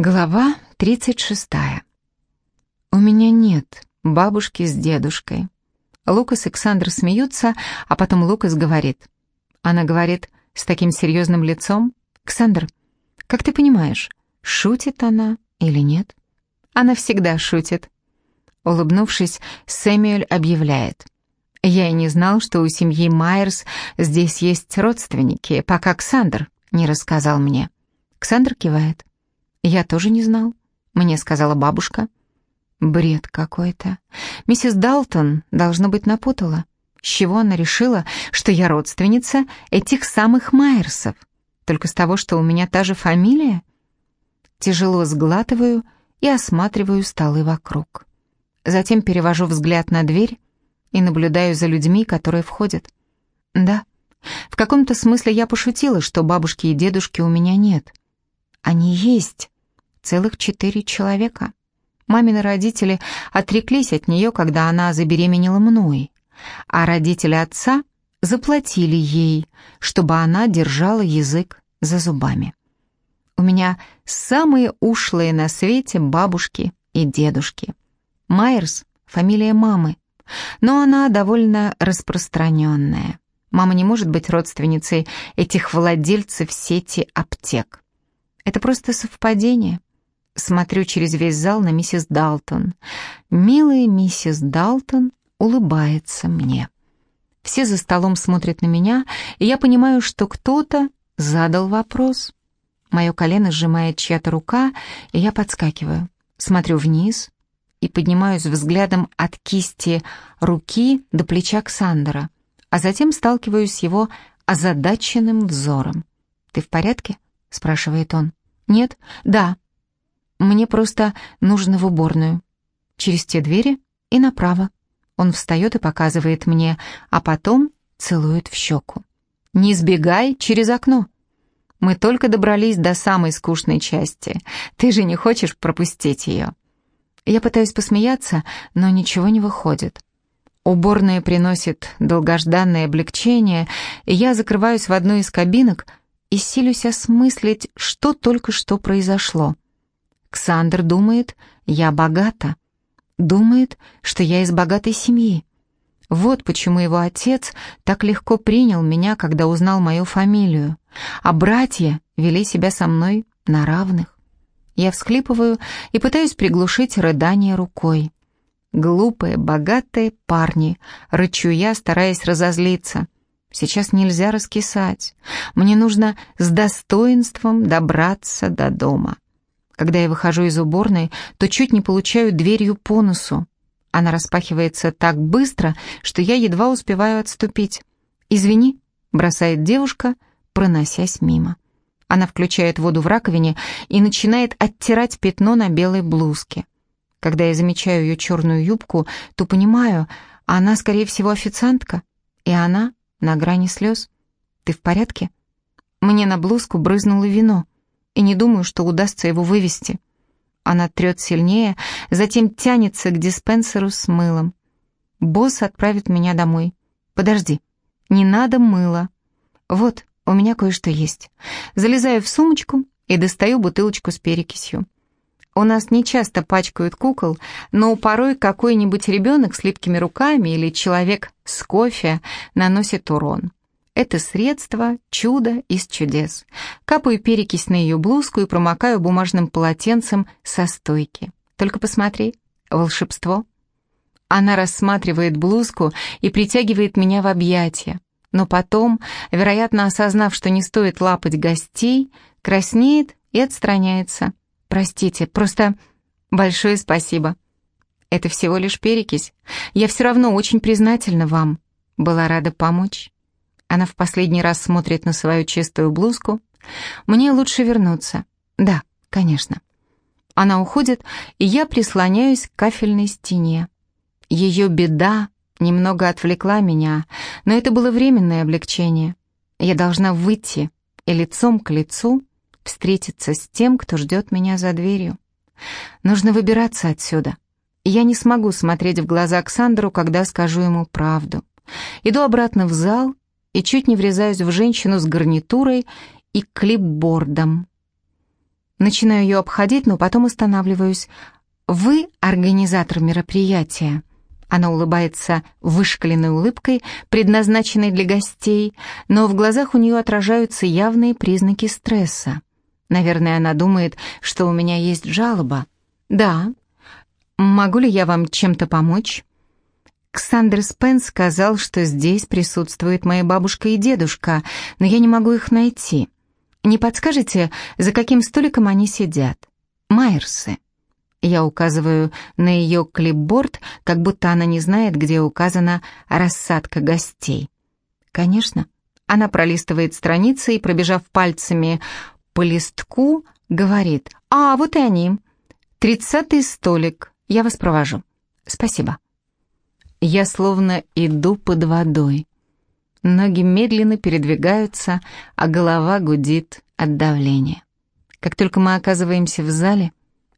Глава 36. У меня нет бабушки с дедушкой. Лукас и Александр смеются, а потом Лукас говорит. Она говорит с таким серьезным лицом. «Ксандр, как ты понимаешь, шутит она или нет?» «Она всегда шутит». Улыбнувшись, Сэмюэль объявляет. «Я и не знал, что у семьи Майерс здесь есть родственники, пока Ксандр не рассказал мне». Ксандр кивает. «Я тоже не знал», — мне сказала бабушка. Бред какой-то. Миссис Далтон, должно быть, напутала. С чего она решила, что я родственница этих самых Майерсов? Только с того, что у меня та же фамилия? Тяжело сглатываю и осматриваю столы вокруг. Затем перевожу взгляд на дверь и наблюдаю за людьми, которые входят. Да, в каком-то смысле я пошутила, что бабушки и дедушки у меня нет. Они есть. Целых четыре человека. Мамины родители отреклись от нее, когда она забеременела мной, а родители отца заплатили ей, чтобы она держала язык за зубами. У меня самые ушлые на свете бабушки и дедушки. Майерс — фамилия мамы, но она довольно распространенная. Мама не может быть родственницей этих владельцев сети аптек. Это просто совпадение. Смотрю через весь зал на миссис Далтон. Милая миссис Далтон улыбается мне. Все за столом смотрят на меня, и я понимаю, что кто-то задал вопрос. Мое колено сжимает чья-то рука, и я подскакиваю. Смотрю вниз и поднимаюсь взглядом от кисти руки до плеча Ксандера, а затем сталкиваюсь с его озадаченным взором. «Ты в порядке?» — спрашивает он. «Нет? Да. Мне просто нужно в уборную. Через те двери и направо». Он встает и показывает мне, а потом целует в щеку. «Не сбегай через окно. Мы только добрались до самой скучной части. Ты же не хочешь пропустить ее?» Я пытаюсь посмеяться, но ничего не выходит. Уборная приносит долгожданное облегчение, и я закрываюсь в одной из кабинок, и силюсь осмыслить, что только что произошло. Ксандр думает, я богата. Думает, что я из богатой семьи. Вот почему его отец так легко принял меня, когда узнал мою фамилию. А братья вели себя со мной на равных. Я всхлипываю и пытаюсь приглушить рыдание рукой. Глупые, богатые парни, рычу я, стараясь разозлиться. Сейчас нельзя раскисать. Мне нужно с достоинством добраться до дома. Когда я выхожу из уборной, то чуть не получаю дверью по носу. Она распахивается так быстро, что я едва успеваю отступить. «Извини», — бросает девушка, проносясь мимо. Она включает воду в раковине и начинает оттирать пятно на белой блузке. Когда я замечаю ее черную юбку, то понимаю, она, скорее всего, официантка, и она на грани слез. «Ты в порядке?» Мне на блузку брызнуло вино, и не думаю, что удастся его вывести. Она трет сильнее, затем тянется к диспенсеру с мылом. Босс отправит меня домой. «Подожди, не надо мыла. Вот, у меня кое-что есть». Залезаю в сумочку и достаю бутылочку с перекисью. У нас не часто пачкают кукол, но порой какой-нибудь ребенок с липкими руками или человек с кофе наносит урон. Это средство – чудо из чудес. Капаю перекись на ее блузку и промокаю бумажным полотенцем со стойки. Только посмотри, волшебство. Она рассматривает блузку и притягивает меня в объятия. Но потом, вероятно, осознав, что не стоит лапать гостей, краснеет и отстраняется. Простите, просто большое спасибо. Это всего лишь перекись. Я все равно очень признательна вам. Была рада помочь. Она в последний раз смотрит на свою чистую блузку. Мне лучше вернуться. Да, конечно. Она уходит, и я прислоняюсь к кафельной стене. Ее беда немного отвлекла меня, но это было временное облегчение. Я должна выйти и лицом к лицу встретиться с тем, кто ждет меня за дверью. Нужно выбираться отсюда. Я не смогу смотреть в глаза Александру, когда скажу ему правду. Иду обратно в зал и чуть не врезаюсь в женщину с гарнитурой и клипбордом. Начинаю ее обходить, но потом останавливаюсь. «Вы организатор мероприятия?» Она улыбается вышкаленной улыбкой, предназначенной для гостей, но в глазах у нее отражаются явные признаки стресса. Наверное, она думает, что у меня есть жалоба. «Да. Могу ли я вам чем-то помочь?» Ксандер Спенс сказал, что здесь присутствуют мои бабушка и дедушка, но я не могу их найти. Не подскажете, за каким столиком они сидят? Майерсы. Я указываю на ее клипборд, как будто она не знает, где указана рассадка гостей. Конечно, она пролистывает страницы и, пробежав пальцами по листку, говорит, «А, вот и они. Тридцатый столик. Я вас провожу. Спасибо». Я словно иду под водой. Ноги медленно передвигаются, а голова гудит от давления. Как только мы оказываемся в зале,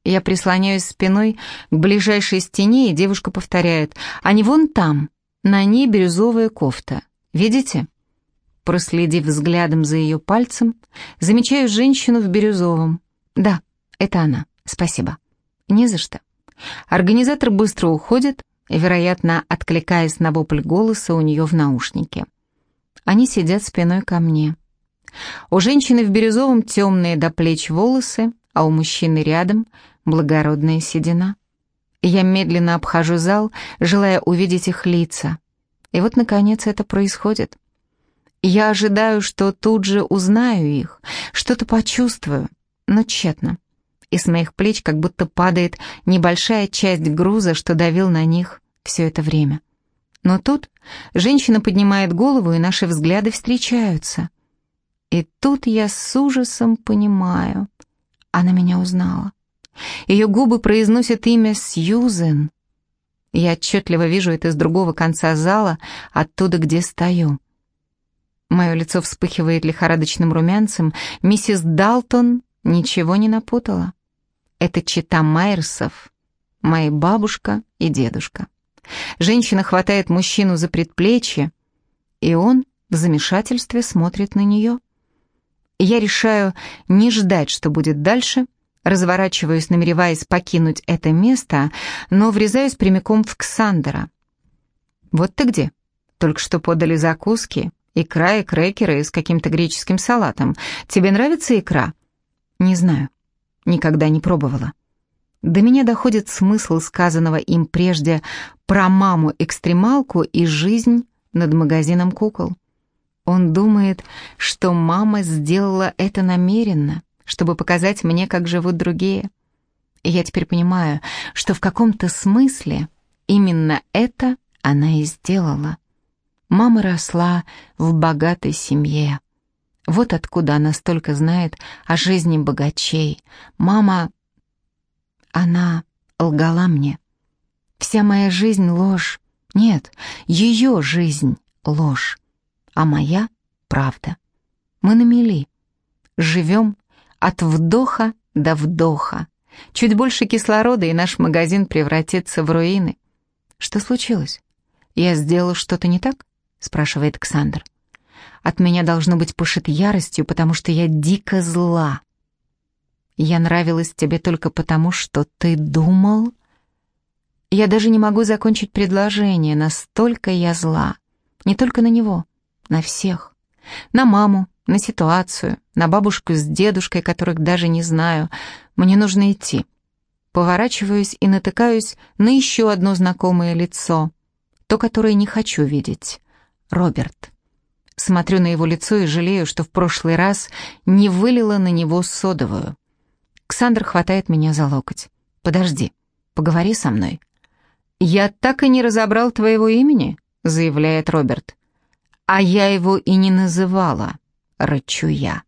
я прислоняюсь спиной к ближайшей стене, и девушка повторяет, «Они вон там, на ней бирюзовая кофта. Видите?» Проследив взглядом за ее пальцем, замечаю женщину в бирюзовом. «Да, это она. Спасибо». «Не за что». Организатор быстро уходит, вероятно, откликаясь на вопль голоса у нее в наушнике. Они сидят спиной ко мне. У женщины в бирюзовом темные до плеч волосы, а у мужчины рядом благородная седина. Я медленно обхожу зал, желая увидеть их лица. И вот, наконец, это происходит. Я ожидаю, что тут же узнаю их, что-то почувствую, но тщетно. И с моих плеч как будто падает небольшая часть груза, что давил на них все это время. Но тут женщина поднимает голову, и наши взгляды встречаются. И тут я с ужасом понимаю, она меня узнала. Ее губы произносят имя Сьюзен. Я отчетливо вижу это с другого конца зала, оттуда, где стою. Мое лицо вспыхивает лихорадочным румянцем. Миссис Далтон ничего не напутала. Это чита Майерсов, моя бабушка и дедушка. Женщина хватает мужчину за предплечье, и он в замешательстве смотрит на нее. Я решаю не ждать, что будет дальше, разворачиваюсь, намереваясь покинуть это место, но врезаюсь прямиком в Ксандера. «Вот ты где? Только что подали закуски, икра и крекеры с каким-то греческим салатом. Тебе нравится икра?» «Не знаю. Никогда не пробовала». До меня доходит смысл сказанного им прежде про маму-экстремалку и жизнь над магазином кукол. Он думает, что мама сделала это намеренно, чтобы показать мне, как живут другие. И я теперь понимаю, что в каком-то смысле именно это она и сделала. Мама росла в богатой семье. Вот откуда она столько знает о жизни богачей. Мама она лгала мне. Вся моя жизнь — ложь. Нет, ее жизнь — ложь. А моя — правда. Мы на мели. Живем от вдоха до вдоха. Чуть больше кислорода, и наш магазин превратится в руины. Что случилось? Я сделала что-то не так? Спрашивает Ксандр. От меня должно быть пышет яростью, потому что я дико зла. Я нравилась тебе только потому, что ты думал... Я даже не могу закончить предложение, настолько я зла. Не только на него, на всех. На маму, на ситуацию, на бабушку с дедушкой, которых даже не знаю. Мне нужно идти. Поворачиваюсь и натыкаюсь на еще одно знакомое лицо. То, которое не хочу видеть. Роберт. Смотрю на его лицо и жалею, что в прошлый раз не вылила на него содовую. Ксандр хватает меня за локоть. «Подожди, поговори со мной». «Я так и не разобрал твоего имени», — заявляет Роберт. «А я его и не называла», — рычу я.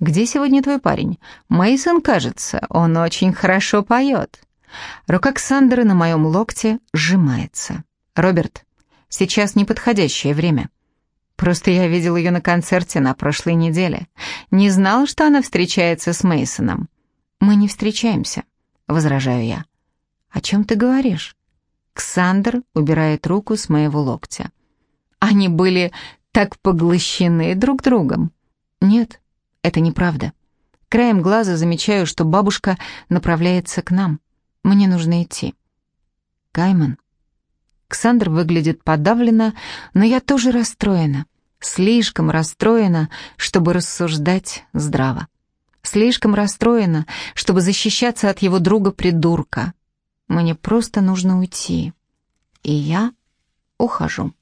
«Где сегодня твой парень? Мейсон, кажется, он очень хорошо поет». Рука Ксандра на моем локте сжимается. «Роберт, сейчас неподходящее время. Просто я видел ее на концерте на прошлой неделе. Не знал, что она встречается с Мейсоном. «Мы не встречаемся», — возражаю я. «О чем ты говоришь?» Ксандр убирает руку с моего локтя. «Они были так поглощены друг другом». «Нет, это неправда. Краем глаза замечаю, что бабушка направляется к нам. Мне нужно идти. Кайман. Ксандр выглядит подавленно, но я тоже расстроена. Слишком расстроена, чтобы рассуждать здраво. Слишком расстроена, чтобы защищаться от его друга-придурка. Мне просто нужно уйти. И я ухожу.